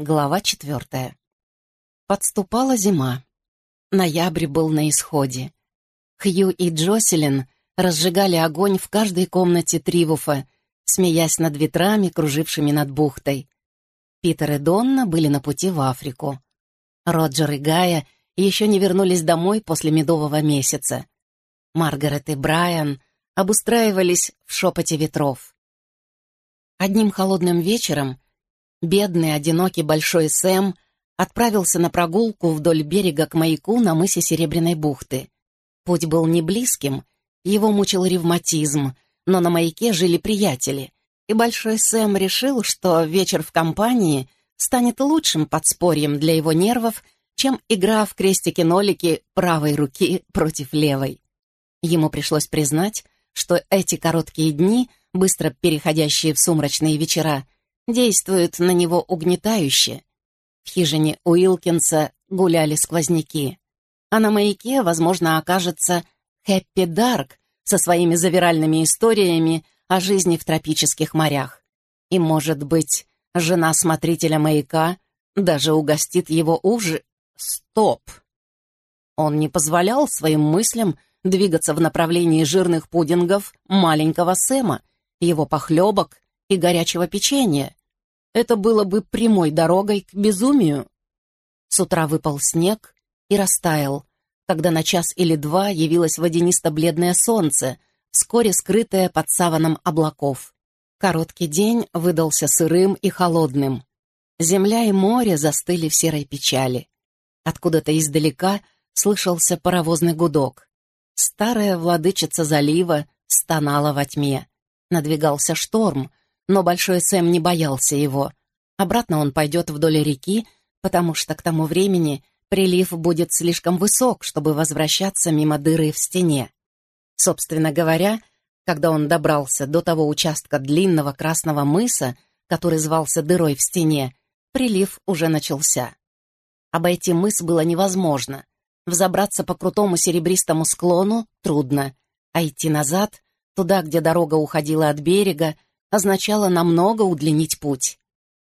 Глава четвертая. Подступала зима. Ноябрь был на исходе. Хью и Джоселин разжигали огонь в каждой комнате Тривуфа, смеясь над ветрами, кружившими над бухтой. Питер и Донна были на пути в Африку. Роджер и Гая еще не вернулись домой после медового месяца. Маргарет и Брайан обустраивались в шепоте ветров. Одним холодным вечером Бедный, одинокий большой Сэм отправился на прогулку вдоль берега к маяку на мысе Серебряной бухты. Путь был не близким, его мучил ревматизм, но на маяке жили приятели, и Большой Сэм решил, что вечер в компании станет лучшим подспорьем для его нервов, чем игра в крестики-нолики правой руки против левой. Ему пришлось признать, что эти короткие дни, быстро переходящие в сумрачные вечера, действует на него угнетающе. В хижине Уилкинса гуляли сквозняки. А на маяке, возможно, окажется Хэппи Дарк со своими завиральными историями о жизни в тропических морях. И, может быть, жена смотрителя маяка даже угостит его уж... Стоп! Он не позволял своим мыслям двигаться в направлении жирных пудингов маленького Сэма, его похлебок и горячего печенья. Это было бы прямой дорогой к безумию. С утра выпал снег и растаял, когда на час или два явилось водянисто-бледное солнце, вскоре скрытое под саваном облаков. Короткий день выдался сырым и холодным. Земля и море застыли в серой печали. Откуда-то издалека слышался паровозный гудок. Старая владычица залива стонала во тьме. Надвигался шторм, но Большой Сэм не боялся его. Обратно он пойдет вдоль реки, потому что к тому времени прилив будет слишком высок, чтобы возвращаться мимо дыры в стене. Собственно говоря, когда он добрался до того участка длинного красного мыса, который звался дырой в стене, прилив уже начался. Обойти мыс было невозможно. Взобраться по крутому серебристому склону трудно, а идти назад, туда, где дорога уходила от берега, означало намного удлинить путь.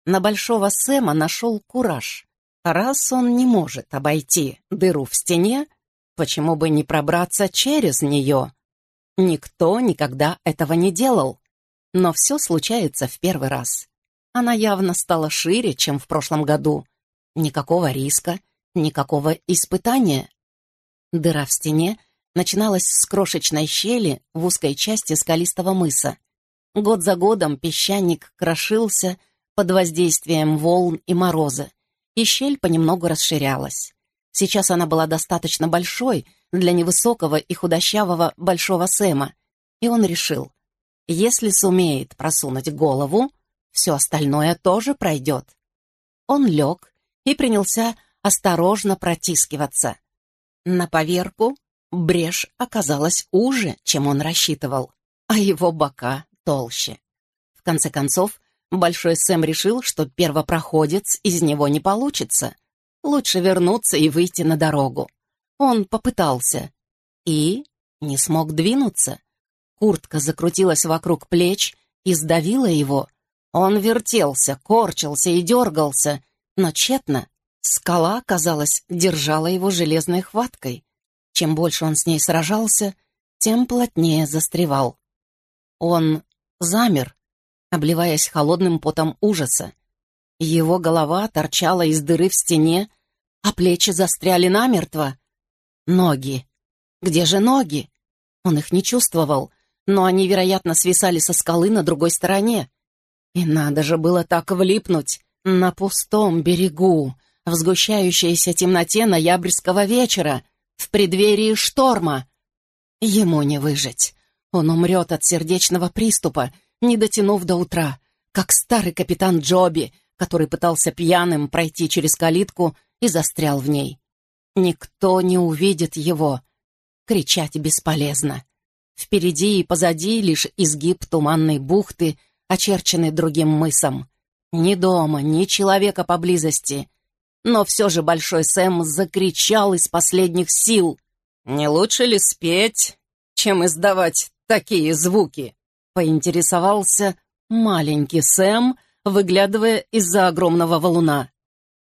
На Большого Сэма нашел кураж. Раз он не может обойти дыру в стене, почему бы не пробраться через нее? Никто никогда этого не делал. Но все случается в первый раз. Она явно стала шире, чем в прошлом году. Никакого риска, никакого испытания. Дыра в стене начиналась с крошечной щели в узкой части скалистого мыса. Год за годом песчаник крошился под воздействием волн и мороза, и щель понемногу расширялась. Сейчас она была достаточно большой для невысокого и худощавого Большого Сэма, и он решил, если сумеет просунуть голову, все остальное тоже пройдет. Он лег и принялся осторожно протискиваться. На поверку брешь оказалась уже, чем он рассчитывал, а его бока толще. В конце концов, Большой Сэм решил, что первопроходец из него не получится. Лучше вернуться и выйти на дорогу. Он попытался и не смог двинуться. Куртка закрутилась вокруг плеч и сдавила его. Он вертелся, корчился и дергался, но тщетно. Скала, казалось, держала его железной хваткой. Чем больше он с ней сражался, тем плотнее застревал. Он замер, обливаясь холодным потом ужаса. Его голова торчала из дыры в стене, а плечи застряли намертво. Ноги. Где же ноги? Он их не чувствовал, но они, вероятно, свисали со скалы на другой стороне. И надо же было так влипнуть на пустом берегу, в сгущающейся темноте ноябрьского вечера, в преддверии шторма. Ему не выжить. Он умрет от сердечного приступа, не дотянув до утра, как старый капитан Джоби, который пытался пьяным пройти через калитку и застрял в ней. Никто не увидит его. Кричать бесполезно. Впереди и позади лишь изгиб туманной бухты, очерченный другим мысом. Ни дома, ни человека поблизости. Но все же Большой Сэм закричал из последних сил. «Не лучше ли спеть, чем издавать такие звуки?» Поинтересовался маленький Сэм, выглядывая из-за огромного валуна.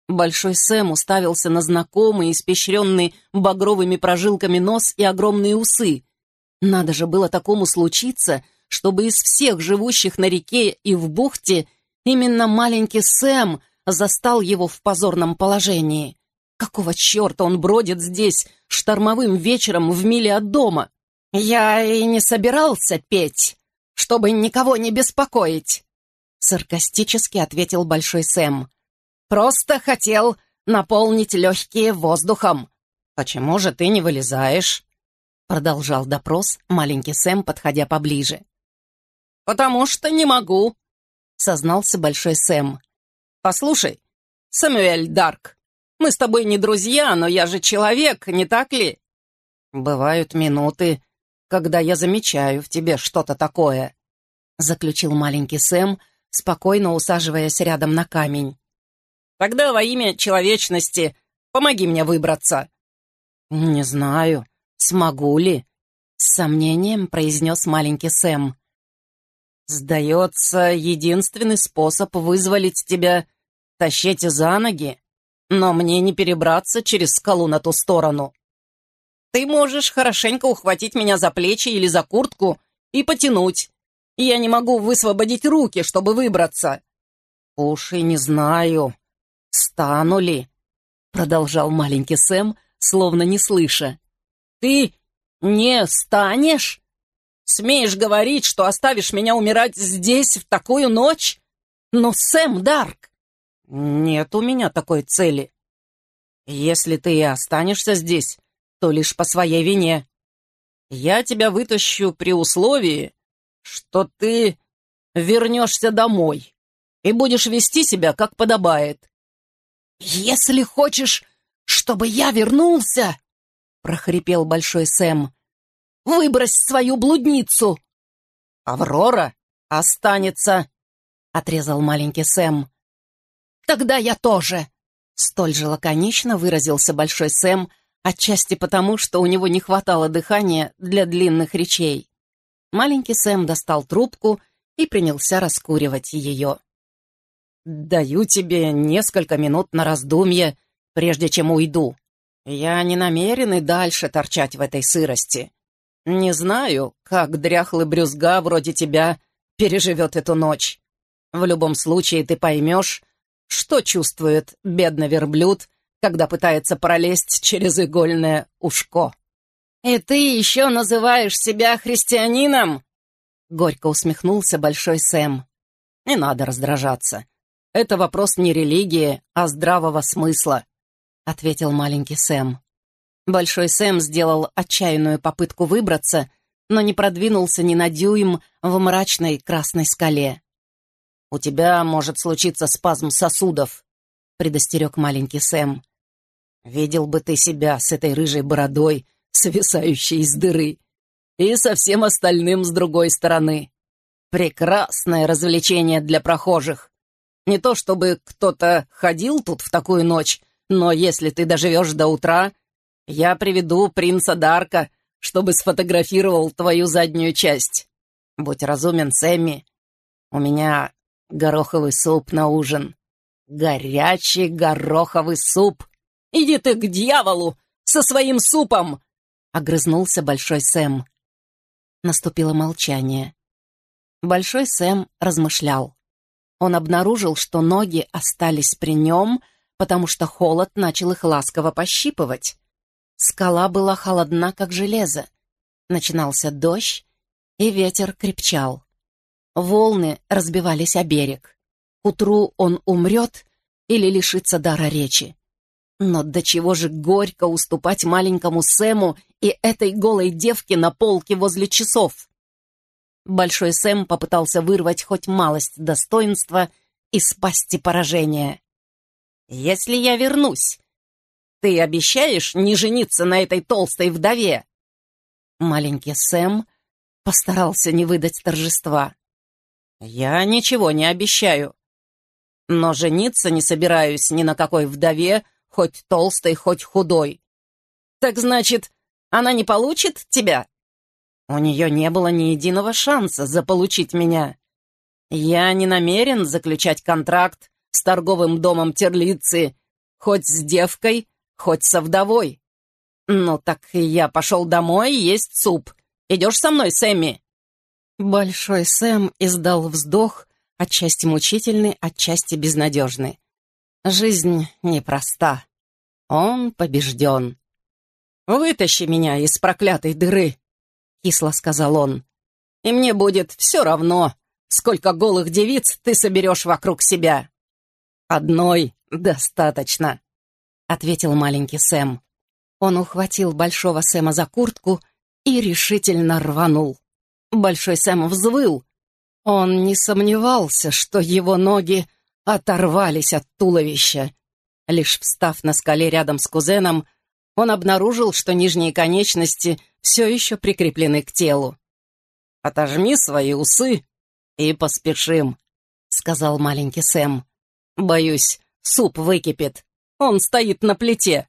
Большой Сэм уставился на знакомый, испещренный багровыми прожилками нос и огромные усы. Надо же было такому случиться, чтобы из всех живущих на реке и в бухте именно маленький Сэм застал его в позорном положении. Какого черта он бродит здесь штормовым вечером в миле от дома? Я и не собирался петь, чтобы никого не беспокоить, саркастически ответил Большой Сэм. Просто хотел наполнить легкие воздухом. Почему же ты не вылезаешь? Продолжал допрос маленький Сэм, подходя поближе. «Потому что не могу», — сознался Большой Сэм. «Послушай, Самуэль Дарк, мы с тобой не друзья, но я же человек, не так ли? Бывают минуты, когда я замечаю в тебе что-то такое, заключил маленький Сэм, спокойно усаживаясь рядом на камень. Тогда во имя человечности помоги мне выбраться. Не знаю, смогу ли, с сомнением произнес маленький Сэм. Сдается, единственный способ вызволить тебя — тащить за ноги но мне не перебраться через скалу на ту сторону. Ты можешь хорошенько ухватить меня за плечи или за куртку и потянуть. Я не могу высвободить руки, чтобы выбраться. Уж и не знаю, стану ли, продолжал маленький Сэм, словно не слыша. Ты не станешь? Смеешь говорить, что оставишь меня умирать здесь в такую ночь? Но, Сэм Дарк, «Нет у меня такой цели. Если ты и останешься здесь, то лишь по своей вине. Я тебя вытащу при условии, что ты вернешься домой и будешь вести себя, как подобает». «Если хочешь, чтобы я вернулся», — прохрипел Большой Сэм, — «выбрось свою блудницу». «Аврора останется», — отрезал маленький Сэм. «Тогда я тоже!» Столь же лаконично выразился Большой Сэм, отчасти потому, что у него не хватало дыхания для длинных речей. Маленький Сэм достал трубку и принялся раскуривать ее. «Даю тебе несколько минут на раздумье, прежде чем уйду. Я не намерен и дальше торчать в этой сырости. Не знаю, как дряхлый брюзга вроде тебя переживет эту ночь. В любом случае ты поймешь, что чувствует бедный верблюд, когда пытается пролезть через игольное ушко? «И ты еще называешь себя христианином?» Горько усмехнулся Большой Сэм. «Не надо раздражаться. Это вопрос не религии, а здравого смысла», — ответил маленький Сэм. Большой Сэм сделал отчаянную попытку выбраться, но не продвинулся ни на дюйм в мрачной красной скале. «У тебя может случиться спазм сосудов», — предостерег маленький Сэм. «Видел бы ты себя с этой рыжей бородой, свисающей из дыры, и со всем остальным с другой стороны. Прекрасное развлечение для прохожих. Не то чтобы кто-то ходил тут в такую ночь, но если ты доживешь до утра, я приведу принца Дарка, чтобы сфотографировал твою заднюю часть. Будь разумен, Сэмми. У меня гороховый суп на ужин. Горячий гороховый суп. Иди ты к дьяволу со своим супом!» Огрызнулся Большой Сэм. Наступило молчание. Большой Сэм размышлял. Он обнаружил, что ноги остались при нем, потому что холод начал их ласково пощипывать. Скала была холодна, как железо. Начинался дождь, и ветер крепчал. Волны разбивались о берег. К утру он умрет или лишится дара речи. Но до чего же горько уступать маленькому Сэму и этой голой девке на полке возле часов. Большой Сэм попытался вырвать хоть малость достоинства и спасти поражение. «Если я вернусь, ты обещаешь не жениться на этой толстой вдове?» Маленький Сэм постарался не выдать торжества. «Я ничего не обещаю. Но жениться не собираюсь ни на какой вдове, хоть толстой, хоть худой. Так значит, она не получит тебя? У нее не было ни единого шанса заполучить меня. Я не намерен заключать контракт с торговым домом Терлицы хоть с девкой, хоть со вдовой. Ну так я пошел домой есть суп. Идешь со мной, Сэмми?» Большой Сэм издал вздох, отчасти мучительный, отчасти безнадежный. Жизнь непроста. Он побежден. «Вытащи меня из проклятой дыры», — кисло сказал он. «И мне будет все равно, сколько голых девиц ты соберешь вокруг себя». «Одной достаточно», — ответил маленький Сэм. Он ухватил Большого Сэма за куртку и решительно рванул. Большой Сэм взвыл. Он не сомневался, что его ноги оторвались от туловища. Лишь встав на скале рядом с кузеном, он обнаружил, что нижние конечности все еще прикреплены к телу. «Отожми свои усы и поспешим», — сказал маленький Сэм. «Боюсь, суп выкипит. Он стоит на плите».